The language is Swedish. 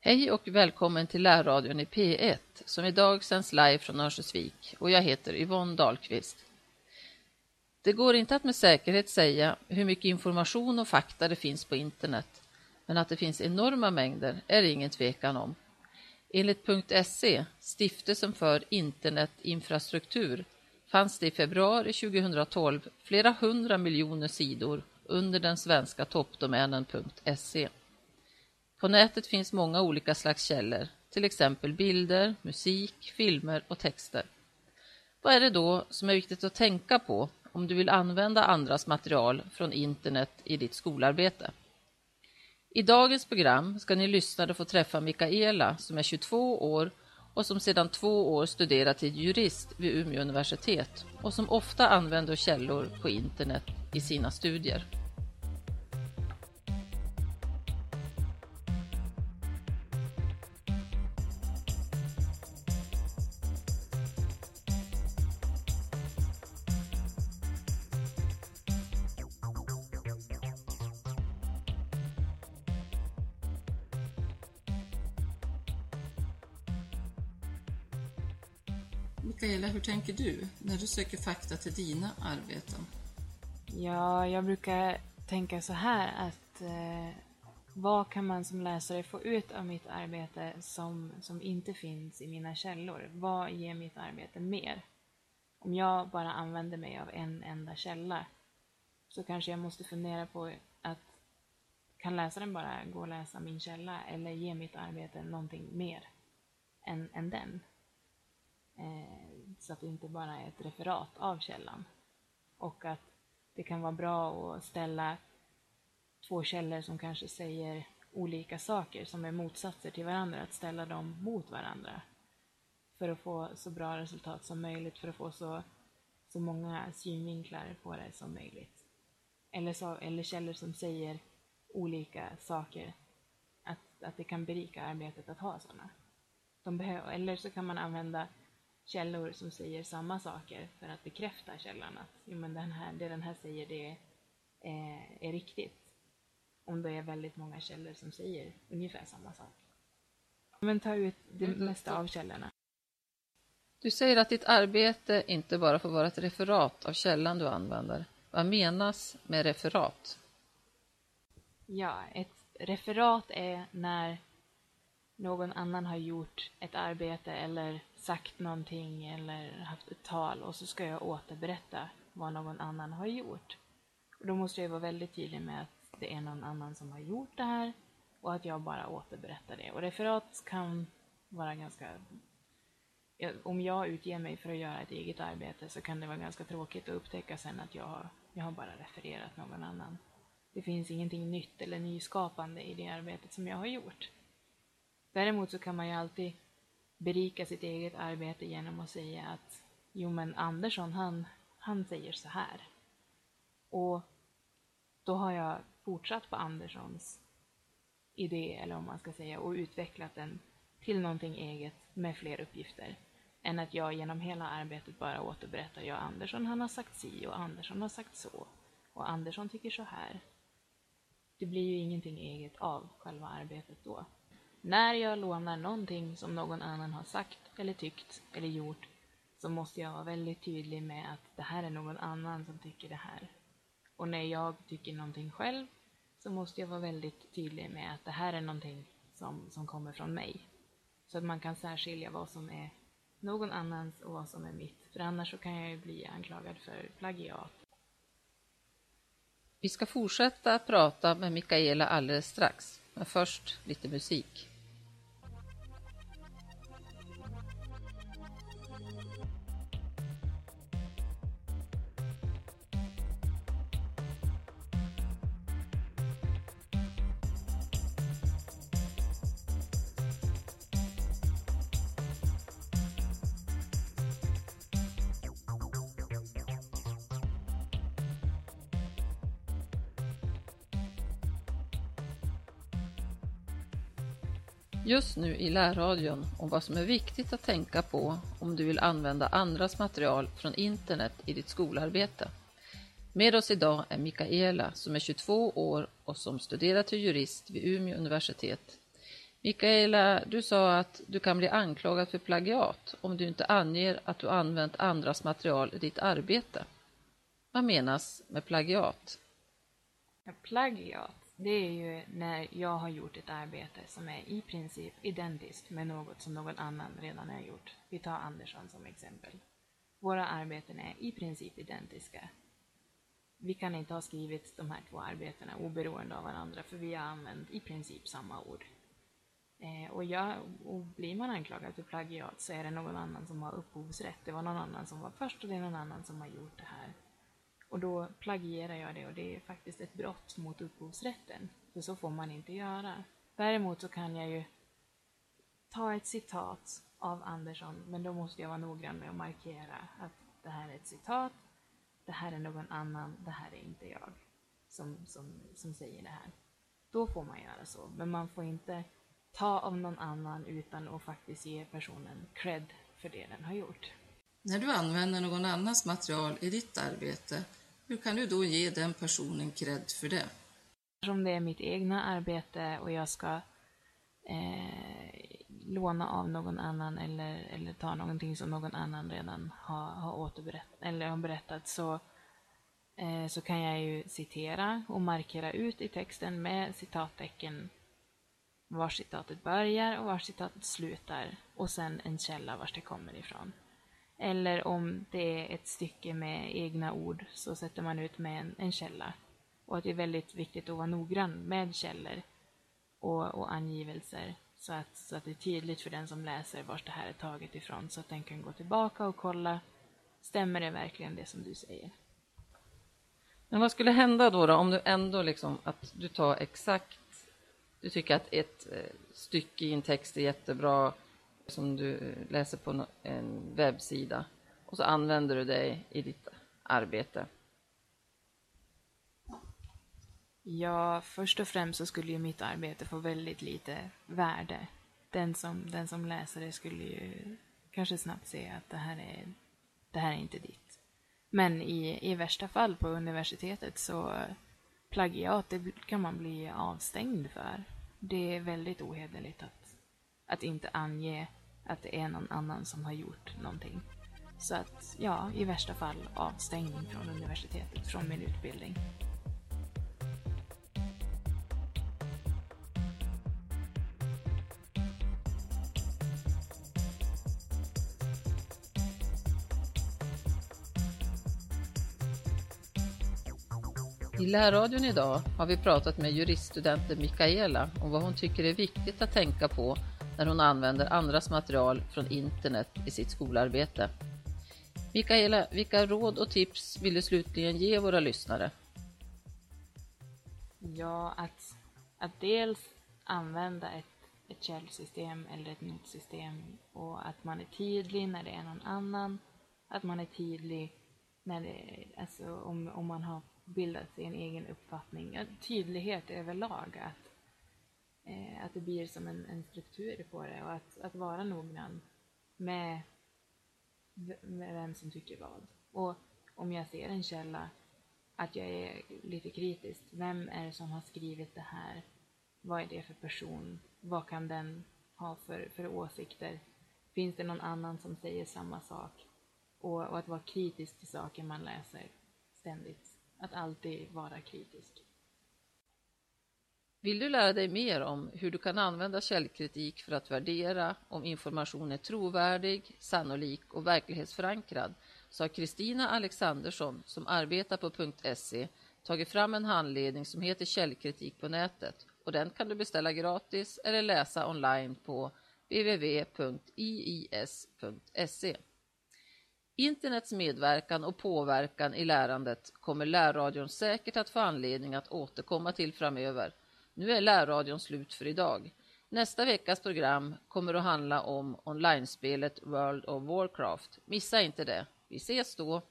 Hej och välkommen till Lärradion i P1 som idag sänds live från Örnsköldsvik och jag heter Yvonne Dahlqvist. Det går inte att med säkerhet säga hur mycket information och fakta det finns på internet, men att det finns enorma mängder är det ingen tvekan om. Enligt .se, Stiftelsen för internetinfrastruktur, fanns det i februari 2012 flera hundra miljoner sidor under den svenska toppdomänen.se. På nätet finns många olika slags källor, till exempel bilder, musik, filmer och texter. Vad är det då som är viktigt att tänka på om du vill använda andras material från internet i ditt skolarbete? I dagens program ska ni lyssnare få träffa Mikaela som är 22 år och som sedan två år studerar till jurist vid Umeå universitet och som ofta använder källor på internet i sina studier. Mikaela, hur tänker du när du söker fakta till dina arbeten? Ja, jag brukar tänka så här att eh, vad kan man som läsare få ut av mitt arbete som, som inte finns i mina källor? Vad ger mitt arbete mer? Om jag bara använder mig av en enda källa så kanske jag måste fundera på att kan läsaren bara gå och läsa min källa eller ge mitt arbete någonting mer än, än den? Eh, så att det inte bara är ett referat av källan. Och att det kan vara bra att ställa två källor som kanske säger olika saker som är motsatser till varandra, att ställa dem mot varandra för att få så bra resultat som möjligt, för att få så, så många synvinklar på det som möjligt. Eller, så, eller källor som säger olika saker, att, att det kan berika arbetet att ha sådana. De eller så kan man använda källor som säger samma saker för att bekräfta källan att jo, men den här, det den här säger det är, är riktigt. Om det är väldigt många källor som säger ungefär samma sak. Men ta ut det mm, mesta av källorna. Du säger att ditt arbete inte bara får vara ett referat av källan du använder. Vad menas med referat? Ja, ett referat är när någon annan har gjort ett arbete eller sagt någonting eller haft ett tal och så ska jag återberätta vad någon annan har gjort. Och då måste jag vara väldigt tydlig med att det är någon annan som har gjort det här och att jag bara återberättar det. Och referat kan vara ganska... Om jag utger mig för att göra ett eget arbete så kan det vara ganska tråkigt att upptäcka sen att jag har, jag har bara refererat någon annan. Det finns ingenting nytt eller nyskapande i det arbetet som jag har gjort. Däremot så kan man ju alltid berika sitt eget arbete genom att säga att jo men Andersson han, han säger så här. Och då har jag fortsatt på Anderssons idé, eller om man ska säga, och utvecklat den till någonting eget med fler uppgifter. Än att jag genom hela arbetet bara återberättar, ja Andersson han har sagt si och Andersson har sagt så. Och Andersson tycker så här. Det blir ju ingenting eget av själva arbetet då. När jag lånar någonting som någon annan har sagt eller tyckt eller gjort så måste jag vara väldigt tydlig med att det här är någon annan som tycker det här. Och när jag tycker någonting själv så måste jag vara väldigt tydlig med att det här är någonting som, som kommer från mig. Så att man kan särskilja vad som är någon annans och vad som är mitt. För annars så kan jag ju bli anklagad för plagiat. Vi ska fortsätta prata med Mikaela alldeles strax, men först lite musik. Just nu i lärradion om vad som är viktigt att tänka på om du vill använda andras material från internet i ditt skolarbete. Med oss idag är Mikaela som är 22 år och som studerar till jurist vid Umeå universitet. Mikaela, du sa att du kan bli anklagad för plagiat om du inte anger att du använt andras material i ditt arbete. Vad menas med plagiat? Plagiat, det är ju när jag har gjort ett arbete som är i princip identiskt med något som någon annan redan har gjort. Vi tar Andersson som exempel. Våra arbeten är i princip identiska. Vi kan inte ha skrivit de här två arbetena oberoende av varandra för vi har använt i princip samma ord. Eh, och, jag, och blir man anklagad för plagiat så är det någon annan som har upphovsrätt. Det var någon annan som var först och det är någon annan som har gjort det här. Och då plagierar jag det och det är faktiskt ett brott mot upphovsrätten. För så får man inte göra. Däremot så kan jag ju ta ett citat av Andersson, men då måste jag vara noggrann med att markera att det här är ett citat, det här är någon annan, det här är inte jag som, som, som säger det här. Då får man göra så, men man får inte ta av någon annan utan att faktiskt ge personen cred för det den har gjort. När du använder någon annans material i ditt arbete, hur kan du då ge den personen cred för det? Om det är mitt egna arbete och jag ska eh, låna av någon annan eller, eller ta någonting som någon annan redan har, har återberättat eller har berättat så, eh, så kan jag ju citera och markera ut i texten med citattecken var citatet börjar och var citatet slutar och sen en källa var det kommer ifrån. Eller om det är ett stycke med egna ord så sätter man ut med en, en källa. Och att det är väldigt viktigt att vara noggrann med källor och, och angivelser så att, så att det är tydligt för den som läser vart det här är taget ifrån så att den kan gå tillbaka och kolla stämmer det verkligen det som du säger. Men vad skulle hända då, då om du ändå liksom att du tar exakt du tycker att ett eh, stycke i en text är jättebra som du läser på en webbsida och så använder du det i ditt arbete? Ja, först och främst så skulle ju mitt arbete få väldigt lite värde. Den som, den som läser det skulle ju kanske snabbt se att det här är, det här är inte ditt. Men i, i värsta fall på universitetet så plagiat, det kan man bli avstängd för. Det är väldigt ohederligt att, att inte ange att det är någon annan som har gjort någonting. Så att, ja, i värsta fall avstängning från universitetet, från min utbildning. I lärradion idag har vi pratat med juriststudenten Mikaela om vad hon tycker är viktigt att tänka på när hon använder andras material från internet i sitt skolarbete. Mikaela, vilka råd och tips vill du slutligen ge våra lyssnare? Ja, att, att dels använda ett, ett källsystem eller ett nytt system och att man är tydlig när det är någon annan. Att man är tydlig när det, alltså om, om man har bildat sig en egen uppfattning. Ja, tydlighet överlag, att, eh, att det blir som en, en, struktur på det och att, att vara noggrann med, med vem som tycker vad. Och om jag ser en källa, att jag är lite kritisk. Vem är det som har skrivit det här? Vad är det för person? Vad kan den ha för, för åsikter? Finns det någon annan som säger samma sak? Och, och att vara kritisk till saker man läser ständigt att alltid vara kritisk. Vill du lära dig mer om hur du kan använda källkritik för att värdera om information är trovärdig, sannolik och verklighetsförankrad så har Kristina Alexandersson som arbetar på .se tagit fram en handledning som heter Källkritik på nätet och den kan du beställa gratis eller läsa online på www.iis.se. Internets medverkan och påverkan i lärandet kommer lärradion säkert att få anledning att återkomma till framöver. Nu är lärradion slut för idag. Nästa veckas program kommer att handla om onlinespelet World of Warcraft. Missa inte det. Vi ses då!